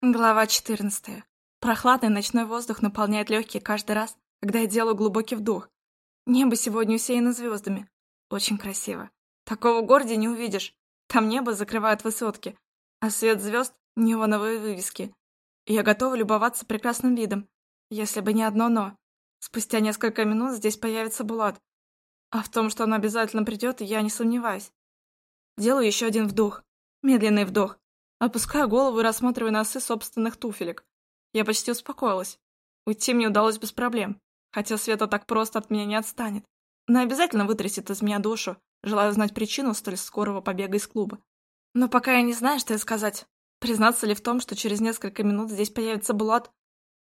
Глава 14. Прохладный ночной воздух наполняет легкие каждый раз, когда я делаю глубокий вдох. Небо сегодня усеяно звездами. Очень красиво. Такого городе не увидишь. Там небо закрывают высотки, а свет звезд — неоновые вывески. Я готова любоваться прекрасным видом, если бы не одно «но». Спустя несколько минут здесь появится Булат. А в том, что он обязательно придет, я не сомневаюсь. Делаю еще один вдох. Медленный вдох. Опускаю голову и рассматриваю носы собственных туфелек. Я почти успокоилась. Уйти мне удалось без проблем, хотя Света так просто от меня не отстанет. Она обязательно вытрясет из меня душу, желая узнать причину столь скорого побега из клуба. Но пока я не знаю, что ей сказать. Признаться ли в том, что через несколько минут здесь появится Булат?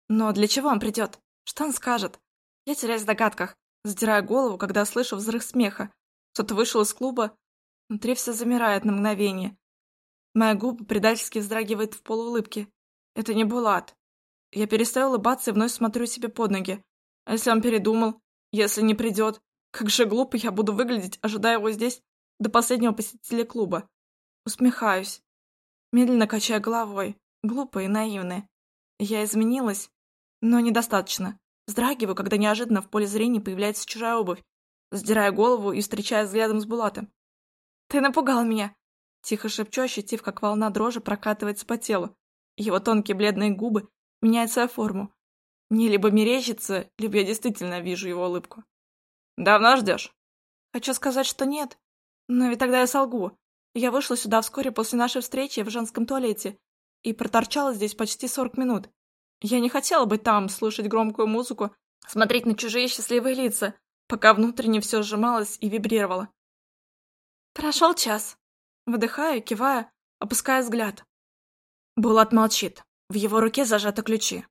Но для чего он придет? Что он скажет? Я теряюсь в догадках, задирая голову, когда слышу взрыв смеха. Кто-то вышел из клуба. Внутри все замирает на мгновение. Моя губа предательски вздрагивает в полуулыбке. Это не Булат. Я перестаю улыбаться и вновь смотрю себе под ноги. А если он передумал? Если не придет? Как же глупо я буду выглядеть, ожидая его здесь до последнего посетителя клуба. Усмехаюсь. Медленно качая головой. Глупо и наивная. Я изменилась, но недостаточно. Вздрагиваю, когда неожиданно в поле зрения появляется чужая обувь. Сдирая голову и встречая взглядом с Булатом. «Ты напугал меня!» Тихо шепчу, ощутив, как волна дрожи прокатывается по телу. Его тонкие бледные губы меняют свою форму. Мне либо мерещится, либо я действительно вижу его улыбку. «Давно ждешь?» Хочу сказать, что нет. Но ведь тогда я солгу. Я вышла сюда вскоре после нашей встречи в женском туалете и проторчала здесь почти сорок минут. Я не хотела быть там, слушать громкую музыку, смотреть на чужие счастливые лица, пока внутренне все сжималось и вибрировало. Прошел час. Выдыхаю, киваю, опуская взгляд. Булат молчит. В его руке зажаты ключи.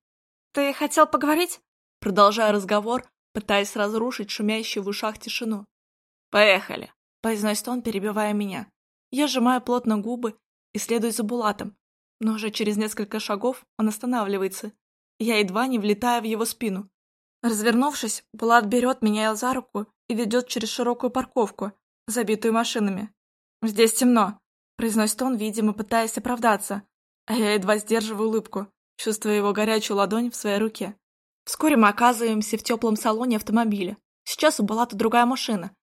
«Ты хотел поговорить?» Продолжая разговор, пытаясь разрушить шумящую в ушах тишину. «Поехали!» — произносит он, перебивая меня. Я сжимаю плотно губы и следую за Булатом, но уже через несколько шагов он останавливается. Я едва не влетаю в его спину. Развернувшись, Булат берет меня за руку и ведет через широкую парковку, забитую машинами. «Здесь темно», — произносит он, видимо, пытаясь оправдаться, а я едва сдерживаю улыбку, чувствуя его горячую ладонь в своей руке. Вскоре мы оказываемся в теплом салоне автомобиля. Сейчас у Балата другая машина,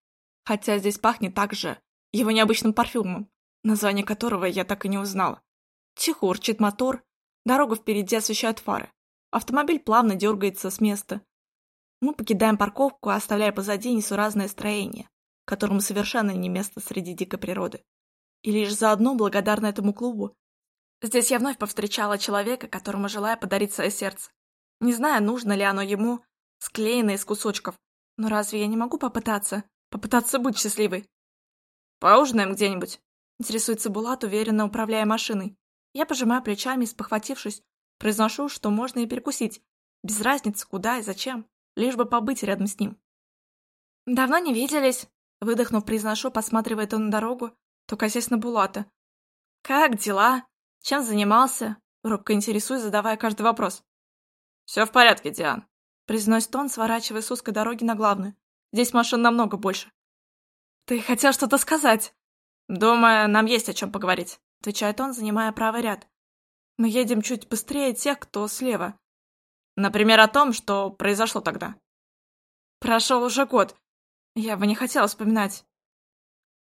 хотя здесь пахнет также его необычным парфюмом, название которого я так и не узнала. Тихо урчит мотор, дорогу впереди освещают фары. Автомобиль плавно дергается с места. Мы покидаем парковку, оставляя позади несуразное строение которому совершенно не место среди дикой природы. И лишь заодно, благодарна этому клубу, здесь я вновь повстречала человека, которому желаю подарить свое сердце. Не знаю, нужно ли оно ему, склеенное из кусочков, но разве я не могу попытаться, попытаться быть счастливой? «Поужинаем где-нибудь?» Интересуется Булат, уверенно управляя машиной. Я пожимаю плечами, спохватившись, произношу, что можно и перекусить. Без разницы, куда и зачем, лишь бы побыть рядом с ним. «Давно не виделись», Выдохнув, произношу, посматривая то на дорогу, то косясь на Булата. «Как дела? Чем занимался?» Робко интересуюсь, задавая каждый вопрос. «Все в порядке, Диан», — произносит он, сворачивая с узкой дороги на главную. «Здесь машин намного больше». «Ты хотел что-то сказать?» «Думаю, нам есть о чем поговорить», — отвечает он, занимая правый ряд. «Мы едем чуть быстрее тех, кто слева». «Например, о том, что произошло тогда». «Прошел уже год. Я бы не хотела вспоминать.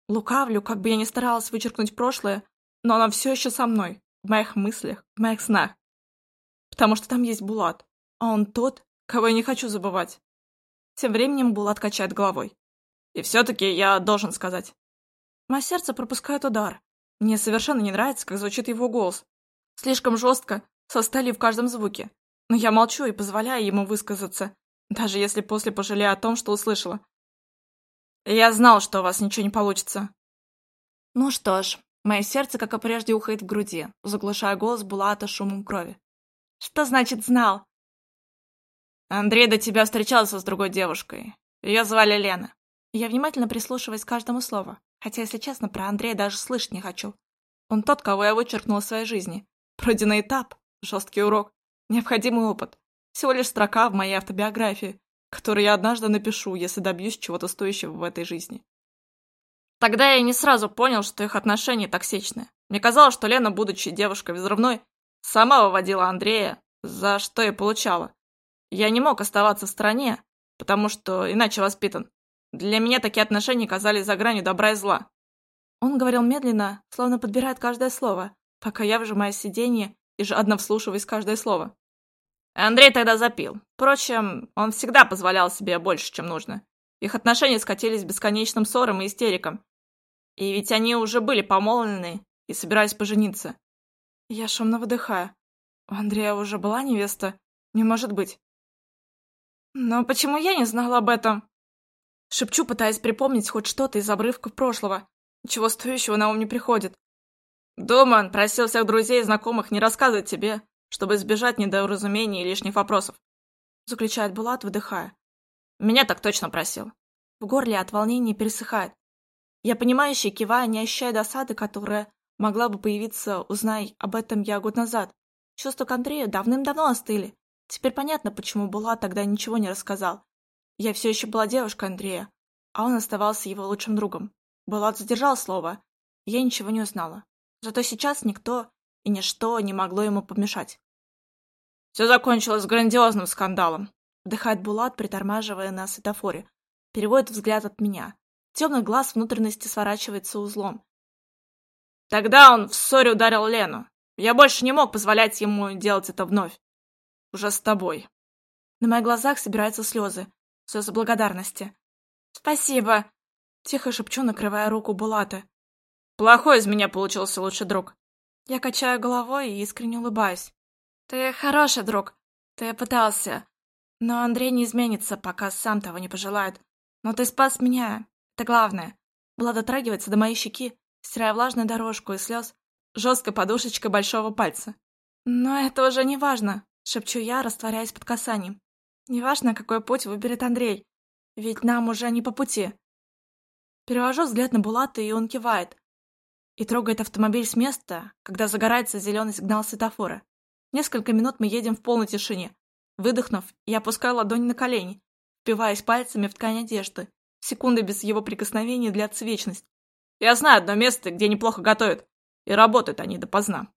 Лукавлю, как бы я ни старалась вычеркнуть прошлое, но оно все еще со мной, в моих мыслях, в моих снах. Потому что там есть Булат, а он тот, кого я не хочу забывать. Тем временем Булат качает головой. И все-таки я должен сказать. Мое сердце пропускает удар. Мне совершенно не нравится, как звучит его голос. Слишком жестко, со стали в каждом звуке. Но я молчу и позволяю ему высказаться, даже если после пожалею о том, что услышала. Я знал, что у вас ничего не получится. Ну что ж, мое сердце, как и прежде, ухает в груди, заглушая голос Булата шумом крови. Что значит «знал»? Андрей до тебя встречался с другой девушкой. Ее звали Лена. Я внимательно прислушиваюсь к каждому слову, хотя, если честно, про Андрея даже слышать не хочу. Он тот, кого я вычеркнула в своей жизни. Пройденный этап, жесткий урок, необходимый опыт. Всего лишь строка в моей автобиографии, который я однажды напишу, если добьюсь чего-то стоящего в этой жизни. Тогда я не сразу понял, что их отношения токсичны. Мне казалось, что Лена, будучи девушкой взрывной, Сама выводила Андрея, за что и получала. Я не мог оставаться в стране, потому что иначе воспитан. Для меня такие отношения казались за гранью добра и зла. Он говорил медленно, словно подбирает каждое слово, пока я вжимаю сиденье и жадно вслушиваясь каждое слово. Андрей тогда запил. Впрочем, он всегда позволял себе больше, чем нужно. Их отношения скатились бесконечным ссором и истерикам. И ведь они уже были помолвлены и собирались пожениться. Я шумно выдыхаю. У Андрея уже была невеста? Не может быть. Но почему я не знала об этом? Шепчу, пытаясь припомнить хоть что-то из обрывков прошлого. Ничего стоящего на ум не приходит. Думаю, просил всех друзей и знакомых не рассказывать тебе, чтобы избежать недоразумений и лишних вопросов. Заключает Булат, выдыхая. Меня так точно просил. В горле от волнения пересыхает. Я понимающе киваю, не ощущая досады, которая могла бы появиться, узнай об этом я год назад. Чувства к Андрею давным-давно остыли. Теперь понятно, почему Булат тогда ничего не рассказал. Я все еще была девушкой Андрея, а он оставался его лучшим другом. Булат задержал слово. Я ничего не узнала. Зато сейчас никто и ничто не могло ему помешать. Все закончилось грандиозным скандалом. Вдыхает Булат, притормаживая на светофоре. Переводит взгляд от меня. Темный глаз внутренности сворачивается узлом. Тогда он в ссоре ударил Лену. Я больше не мог позволять ему делать это вновь. Уже с тобой. На моих глазах собираются слезы. Слезы благодарности. «Спасибо!» Тихо шепчу, накрывая руку Булата. «Плохой из меня получился лучший друг». Я качаю головой и искренне улыбаюсь. «Ты хороший друг. Ты пытался. Но Андрей не изменится, пока сам того не пожелает. Но ты спас меня. Это главное». Была дотрагивается до моей щеки, стирая влажную дорожку из слез жесткой подушечкой большого пальца. «Но это уже не важно», — шепчу я, растворяясь под касанием. «Неважно, какой путь выберет Андрей, ведь нам уже не по пути». Перевожу взгляд на Булата, и он кивает. И трогает автомобиль с места, когда загорается зеленый сигнал светофора. Несколько минут мы едем в полной тишине. Выдохнув, я опускаю ладонь на колени, впиваясь пальцами в ткань одежды. Секунды без его прикосновения длятся вечность. «Я знаю одно место, где неплохо готовят. И работают они допоздна.